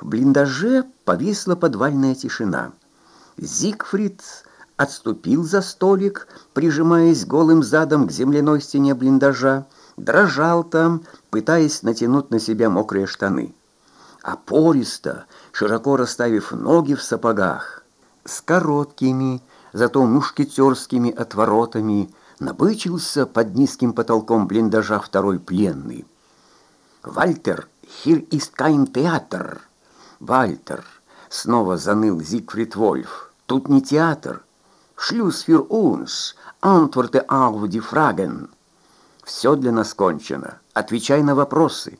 В блиндаже повисла подвальная тишина. Зигфрид отступил за столик, прижимаясь голым задом к земляной стене блиндажа, дрожал там, пытаясь натянуть на себя мокрые штаны. А пористо, широко расставив ноги в сапогах, с короткими, зато мушкетерскими отворотами, набычился под низким потолком блиндажа второй пленный. «Вальтер, хир ist kein театр!» «Вальтер!» — снова заныл Зигфрид Вольф. «Тут не театр. Шлюз фир унс, антворте die Fragen!» «Все для нас кончено. Отвечай на вопросы!»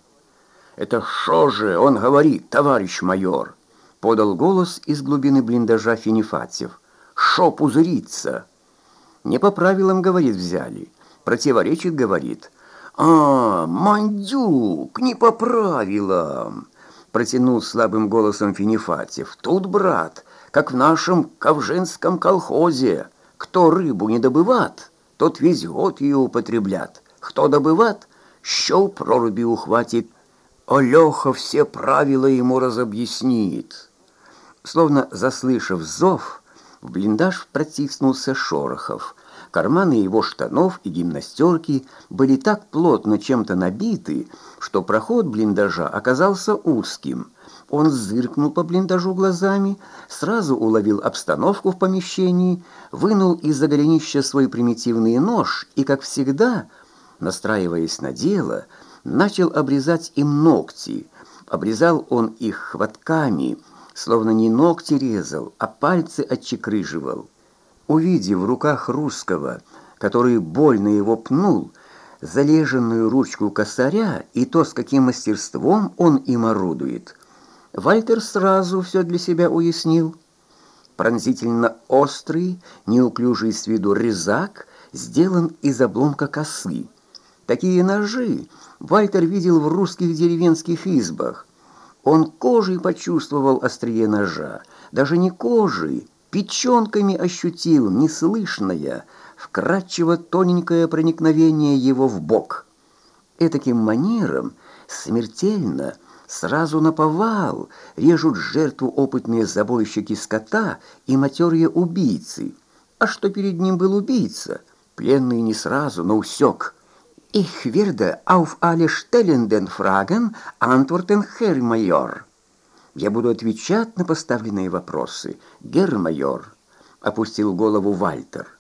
«Это что же он говорит, товарищ майор?» — подал голос из глубины блиндажа Финифатьев. «Шо пузырится?» «Не по правилам, — говорит, — взяли. Противоречит, — говорит. «А, мандюк, не по правилам!» Протянул слабым голосом Финифатьев. «Тут, брат, как в нашем ковженском колхозе. Кто рыбу не добыват, тот год ее употреблят. Кто добыват, щел проруби ухватит. Олеха все правила ему разобъяснит». Словно заслышав зов, в блиндаж протиснулся Шорохов – Карманы его штанов и гимнастерки были так плотно чем-то набиты, что проход блиндажа оказался узким. Он зыркнул по блиндажу глазами, сразу уловил обстановку в помещении, вынул из-за голенища свой примитивный нож и, как всегда, настраиваясь на дело, начал обрезать им ногти. Обрезал он их хватками, словно не ногти резал, а пальцы отчекрыживал. Увидев в руках русского, который больно его пнул, залеженную ручку косаря и то, с каким мастерством он им орудует, Вальтер сразу все для себя уяснил. Пронзительно острый, неуклюжий с виду резак сделан из обломка косы. Такие ножи Вальтер видел в русских деревенских избах. Он кожей почувствовал острие ножа, даже не кожей, печенками ощутил неслышное, вкрадчиво тоненькое проникновение его в бок. Этаким манером смертельно, сразу наповал, режут жертву опытные забойщики скота и матерые убийцы. А что перед ним был убийца? Пленный не сразу, но усек. «Ich werde auf alle Stellenden fragen, antworten, Herr Major». Я буду отвечать на поставленные вопросы. Герр-майор, опустил голову Вальтер.